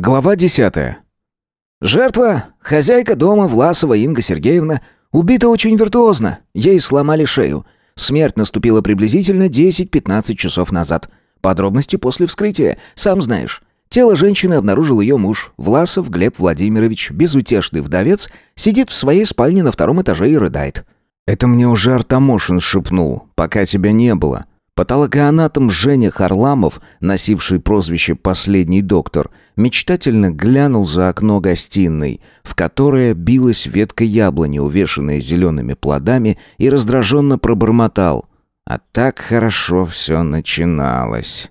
Глава десятая. Жертва, хозяйка дома Власова Инга Сергеевна, убита очень виртуозно. Ей сломали шею. Смерть наступила приблизительно 10-15 часов назад. Подробности после вскрытия, сам знаешь. Тело женщины обнаружил ее муж, Власов Глеб Владимирович, безутешный вдовец, сидит в своей спальне на втором этаже и рыдает. «Это мне уже Артамошин шепнул, пока тебя не было. Патологоанатом Женя Харламов, носивший прозвище «Последний доктор», мечтательно глянул за окно гостиной, в которое билась ветка яблони, увешанная зелеными плодами, и раздраженно пробормотал. А так хорошо все начиналось.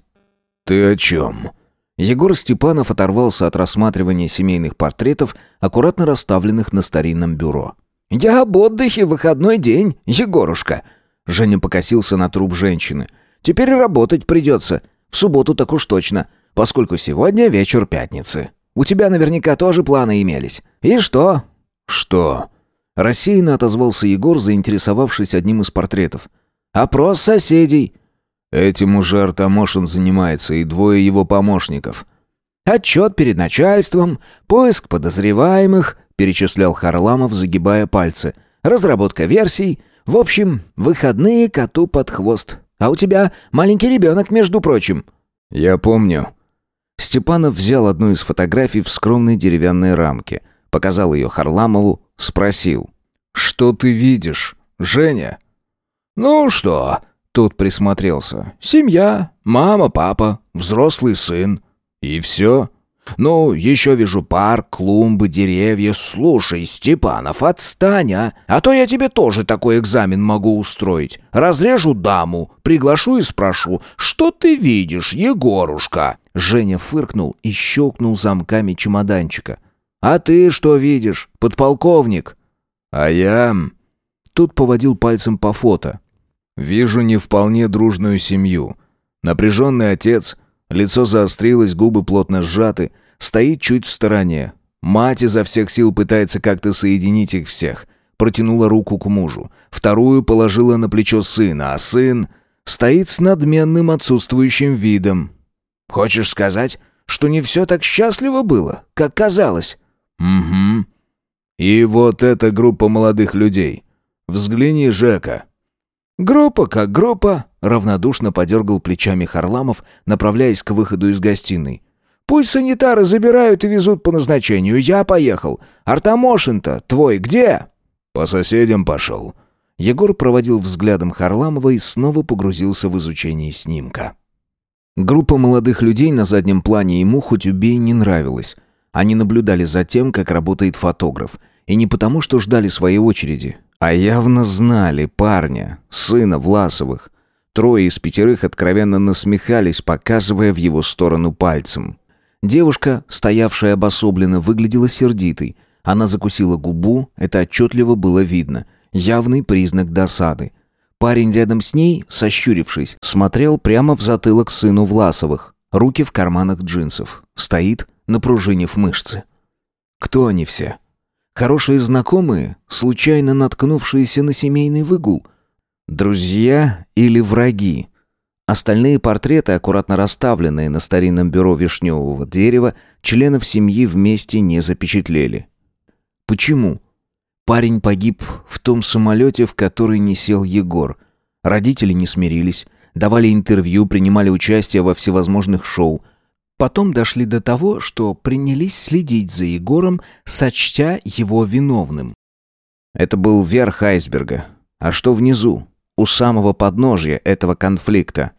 «Ты о чем?» Егор Степанов оторвался от рассматривания семейных портретов, аккуратно расставленных на старинном бюро. «Я об отдыхе, выходной день, Егорушка!» Женя покосился на труп женщины. Теперь работать придется. В субботу так уж точно, поскольку сегодня вечер пятницы. У тебя наверняка тоже планы имелись. И что?» «Что?» Рассеянно отозвался Егор, заинтересовавшись одним из портретов. «Опрос соседей». «Этим уже Артамошин занимается, и двое его помощников». «Отчет перед начальством, поиск подозреваемых», перечислял Харламов, загибая пальцы. «Разработка версий. В общем, выходные коту под хвост. А у тебя маленький ребенок, между прочим». «Я помню». Степанов взял одну из фотографий в скромной деревянной рамке, показал ее Харламову, спросил. «Что ты видишь, Женя?» «Ну что?» Тут присмотрелся. «Семья, мама, папа, взрослый сын. И все?» «Ну, еще вижу парк, клумбы, деревья. Слушай, Степанов, отстань, а! А то я тебе тоже такой экзамен могу устроить. Разрежу даму, приглашу и спрошу, что ты видишь, Егорушка?» Женя фыркнул и щелкнул замками чемоданчика. «А ты что видишь, подполковник?» «А я...» Тут поводил пальцем по фото. «Вижу не вполне дружную семью. Напряженный отец...» Лицо заострилось, губы плотно сжаты, стоит чуть в стороне. Мать изо всех сил пытается как-то соединить их всех. Протянула руку к мужу. Вторую положила на плечо сына, а сын стоит с надменным отсутствующим видом. «Хочешь сказать, что не все так счастливо было, как казалось?» «Угу». «И вот эта группа молодых людей. Взгляни, Жека». «Группа как группа», — равнодушно подергал плечами Харламов, направляясь к выходу из гостиной. «Пусть санитары забирают и везут по назначению. Я поехал. Артамошин-то твой где?» «По соседям пошел». Егор проводил взглядом Харламова и снова погрузился в изучение снимка. Группа молодых людей на заднем плане ему хоть убей не нравилась. Они наблюдали за тем, как работает фотограф. И не потому, что ждали своей очереди, а явно знали парня, сына Власовых. Трое из пятерых откровенно насмехались, показывая в его сторону пальцем. Девушка, стоявшая обособленно, выглядела сердитой. Она закусила губу, это отчетливо было видно. Явный признак досады. Парень рядом с ней, сощурившись, смотрел прямо в затылок сыну Власовых. Руки в карманах джинсов. Стоит, напружинив мышцы. Кто они все? Хорошие знакомые, случайно наткнувшиеся на семейный выгул. Друзья или враги? Остальные портреты, аккуратно расставленные на старинном бюро вишневого дерева, членов семьи вместе не запечатлели. Почему? Парень погиб в том самолете, в который не сел Егор. Родители не смирились, давали интервью, принимали участие во всевозможных шоу – Потом дошли до того, что принялись следить за Егором, сочтя его виновным. Это был верх айсберга. А что внизу, у самого подножья этого конфликта?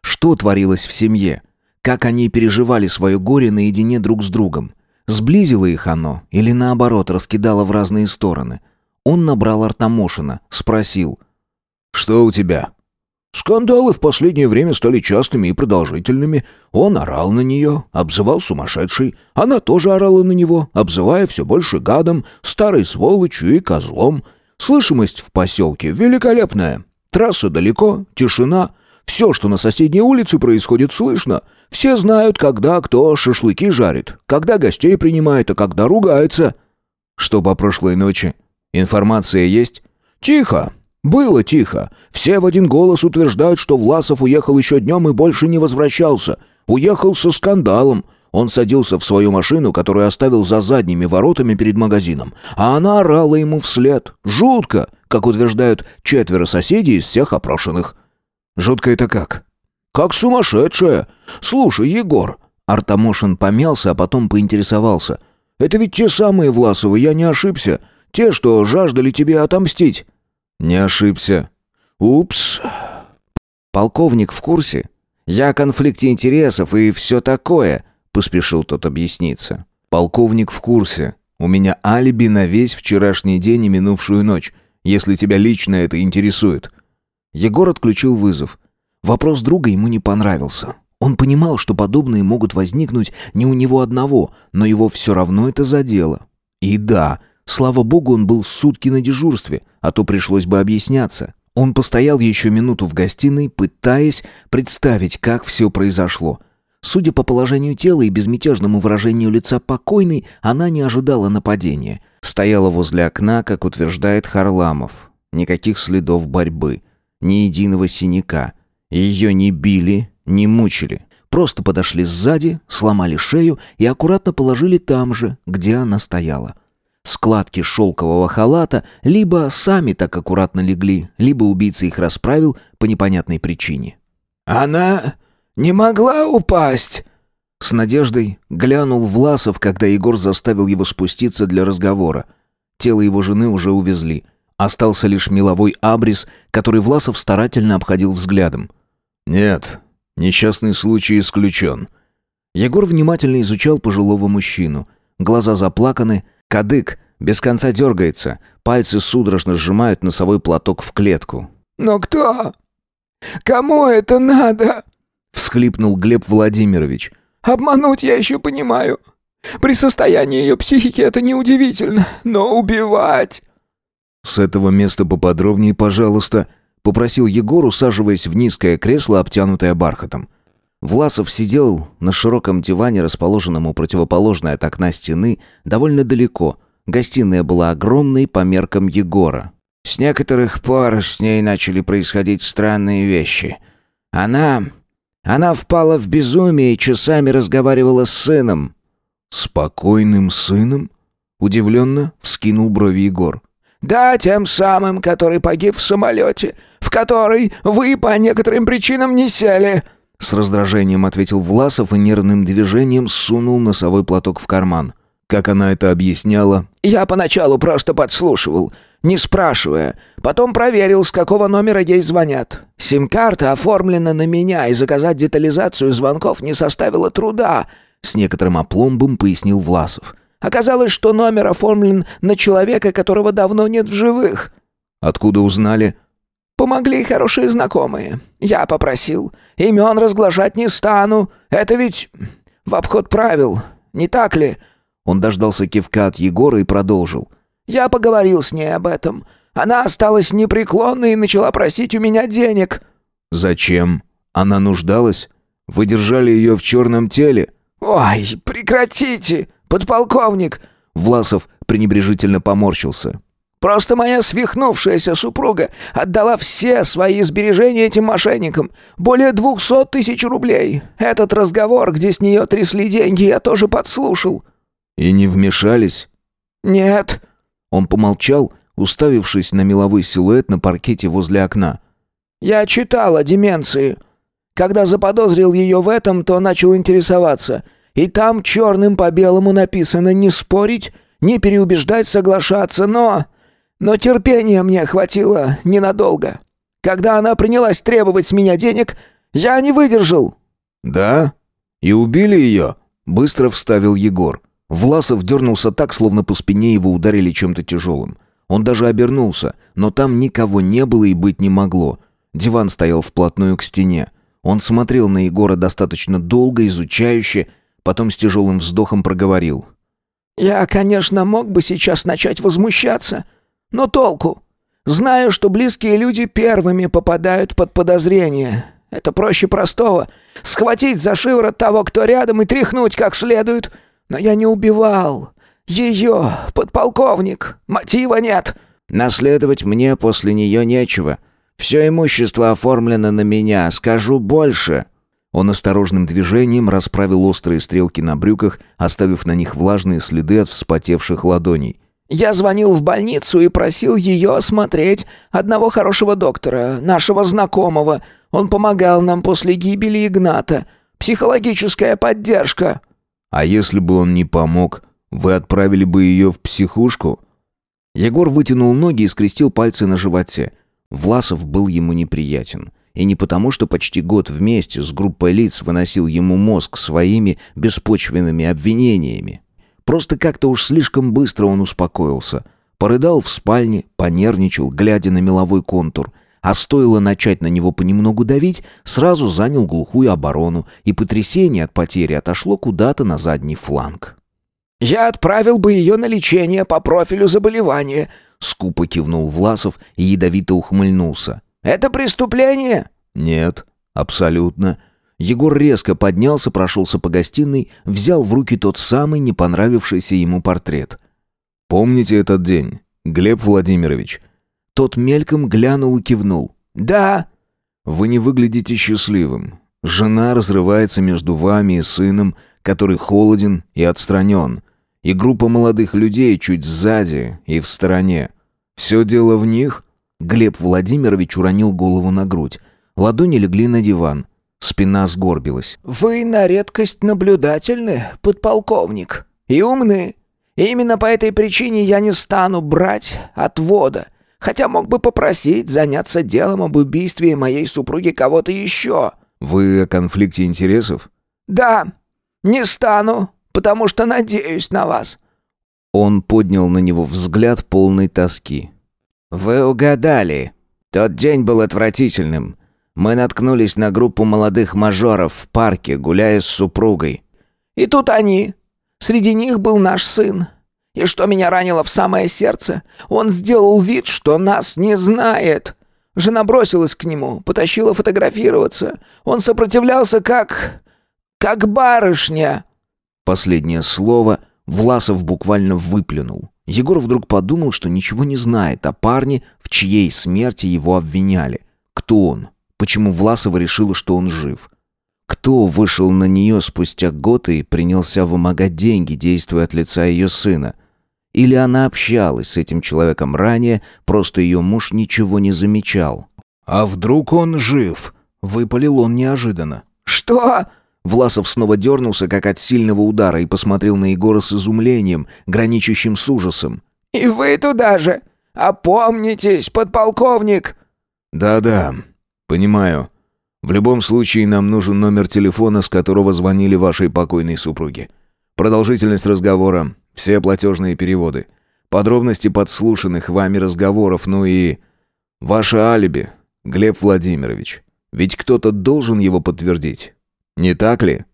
Что творилось в семье? Как они переживали свое горе наедине друг с другом? Сблизило их оно или наоборот раскидало в разные стороны? Он набрал Артамошина, спросил. «Что у тебя?» Скандалы в последнее время стали частыми и продолжительными. Он орал на нее, обзывал сумасшедшей. Она тоже орала на него, обзывая все больше гадом, старой сволочью и козлом. Слышимость в поселке великолепная. Трасса далеко, тишина. Все, что на соседней улице происходит, слышно. Все знают, когда кто шашлыки жарит, когда гостей принимает, а когда ругается. Что по прошлой ночи? Информация есть? Тихо. Было тихо. Все в один голос утверждают, что Власов уехал еще днем и больше не возвращался. Уехал со скандалом. Он садился в свою машину, которую оставил за задними воротами перед магазином, а она орала ему вслед. Жутко, как утверждают четверо соседей из всех опрошенных. Жутко это как? Как сумасшедшая. Слушай, Егор. Артамошин помялся, а потом поинтересовался. Это ведь те самые Власовы, я не ошибся. Те, что жаждали тебе отомстить. Не ошибся. Упс. Полковник в курсе? Я о конфликте интересов и все такое. Поспешил тот объясниться. Полковник в курсе. У меня алиби на весь вчерашний день и минувшую ночь, если тебя лично это интересует. Егор отключил вызов. Вопрос друга ему не понравился. Он понимал, что подобные могут возникнуть не у него одного, но его все равно это задело. И да, слава богу, он был сутки на дежурстве, а то пришлось бы объясняться. Он постоял еще минуту в гостиной, пытаясь представить, как все произошло. Судя по положению тела и безмятежному выражению лица покойной, она не ожидала нападения. Стояла возле окна, как утверждает Харламов. Никаких следов борьбы. Ни единого синяка. Ее не били, не мучили. Просто подошли сзади, сломали шею и аккуратно положили там же, где она стояла. Складки шелкового халата либо сами так аккуратно легли, либо убийца их расправил по непонятной причине. «Она не могла упасть?» С надеждой глянул Власов, когда Егор заставил его спуститься для разговора. Тело его жены уже увезли. Остался лишь меловой абрис, который Власов старательно обходил взглядом. «Нет, несчастный случай исключен». Егор внимательно изучал пожилого мужчину. Глаза заплаканы, кадык без конца дергается, пальцы судорожно сжимают носовой платок в клетку. «Но кто? Кому это надо?» — всхлипнул Глеб Владимирович. «Обмануть я еще понимаю. При состоянии ее психики это неудивительно, но убивать...» «С этого места поподробнее, пожалуйста», — попросил Егор, усаживаясь в низкое кресло, обтянутое бархатом. Власов сидел на широком диване, расположенном у противоположной от окна стены, довольно далеко. Гостиная была огромной по меркам Егора. «С некоторых пор с ней начали происходить странные вещи. Она... она впала в безумие и часами разговаривала с сыном». «Спокойным сыном?» Удивленно вскинул брови Егор. Да, тем самым, который погиб в самолете, в который вы по некоторым причинам не сели». С раздражением ответил Власов и нервным движением сунул носовой платок в карман. Как она это объясняла? «Я поначалу просто подслушивал, не спрашивая. Потом проверил, с какого номера ей звонят. Сим-карта оформлена на меня, и заказать детализацию звонков не составило труда», — с некоторым опломбом пояснил Власов. Оказалось, что номер оформлен на человека, которого давно нет в живых». «Откуда узнали?» «Помогли хорошие знакомые. Я попросил. Имен разглашать не стану. Это ведь в обход правил, не так ли?» Он дождался кивка от Егора и продолжил. «Я поговорил с ней об этом. Она осталась непреклонной и начала просить у меня денег». «Зачем? Она нуждалась? Вы держали ее в черном теле?» «Ой, прекратите!» «Подполковник!» Власов пренебрежительно поморщился. «Просто моя свихнувшаяся супруга отдала все свои сбережения этим мошенникам. Более двухсот тысяч рублей. Этот разговор, где с нее трясли деньги, я тоже подслушал». «И не вмешались?» «Нет». Он помолчал, уставившись на меловой силуэт на паркете возле окна. «Я читал о деменции. Когда заподозрил ее в этом, то начал интересоваться». И там черным по белому написано «не спорить», «не переубеждать, соглашаться», но... Но терпения мне хватило ненадолго. Когда она принялась требовать с меня денег, я не выдержал». «Да? И убили ее?» — быстро вставил Егор. Власов дернулся так, словно по спине его ударили чем-то тяжелым. Он даже обернулся, но там никого не было и быть не могло. Диван стоял вплотную к стене. Он смотрел на Егора достаточно долго, изучающе, Потом с тяжелым вздохом проговорил. «Я, конечно, мог бы сейчас начать возмущаться, но толку? Знаю, что близкие люди первыми попадают под подозрение. Это проще простого. Схватить за шиворот того, кто рядом, и тряхнуть как следует. Но я не убивал. Ее, подполковник. Мотива нет. Наследовать мне после нее нечего. Все имущество оформлено на меня. Скажу больше». Он осторожным движением расправил острые стрелки на брюках, оставив на них влажные следы от вспотевших ладоней. «Я звонил в больницу и просил ее осмотреть одного хорошего доктора, нашего знакомого. Он помогал нам после гибели Игната. Психологическая поддержка». «А если бы он не помог, вы отправили бы ее в психушку?» Егор вытянул ноги и скрестил пальцы на животе. Власов был ему неприятен. И не потому, что почти год вместе с группой лиц выносил ему мозг своими беспочвенными обвинениями. Просто как-то уж слишком быстро он успокоился. Порыдал в спальне, понервничал, глядя на меловой контур. А стоило начать на него понемногу давить, сразу занял глухую оборону, и потрясение от потери отошло куда-то на задний фланг. «Я отправил бы ее на лечение по профилю заболевания», — скупо кивнул Власов и ядовито ухмыльнулся. Это преступление?» «Нет, абсолютно». Егор резко поднялся, прошелся по гостиной, взял в руки тот самый не понравившийся ему портрет. «Помните этот день, Глеб Владимирович?» Тот мельком глянул и кивнул. «Да». «Вы не выглядите счастливым. Жена разрывается между вами и сыном, который холоден и отстранен. И группа молодых людей чуть сзади и в стороне. Все дело в них?» Глеб Владимирович уронил голову на грудь. Ладони легли на диван. Спина сгорбилась. «Вы на редкость наблюдательны, подполковник, и умны. Именно по этой причине я не стану брать отвода, хотя мог бы попросить заняться делом об убийстве моей супруги кого-то еще». «Вы о конфликте интересов?» «Да, не стану, потому что надеюсь на вас». Он поднял на него взгляд полной тоски. «Вы угадали. Тот день был отвратительным. Мы наткнулись на группу молодых мажоров в парке, гуляя с супругой. И тут они. Среди них был наш сын. И что меня ранило в самое сердце, он сделал вид, что нас не знает. Жена бросилась к нему, потащила фотографироваться. Он сопротивлялся как... как барышня». Последнее слово Власов буквально выплюнул. Егор вдруг подумал, что ничего не знает о парне, в чьей смерти его обвиняли. Кто он? Почему Власова решила, что он жив? Кто вышел на нее спустя год и принялся вымогать деньги, действуя от лица ее сына? Или она общалась с этим человеком ранее, просто ее муж ничего не замечал? «А вдруг он жив?» — выпалил он неожиданно. «Что?» Власов снова дернулся, как от сильного удара, и посмотрел на Егора с изумлением, граничащим с ужасом. «И вы туда же! Опомнитесь, подполковник!» «Да-да, понимаю. В любом случае нам нужен номер телефона, с которого звонили вашей покойной супруге. Продолжительность разговора, все платежные переводы, подробности подслушанных вами разговоров, ну и... Ваше алиби, Глеб Владимирович. Ведь кто-то должен его подтвердить». Не так ли?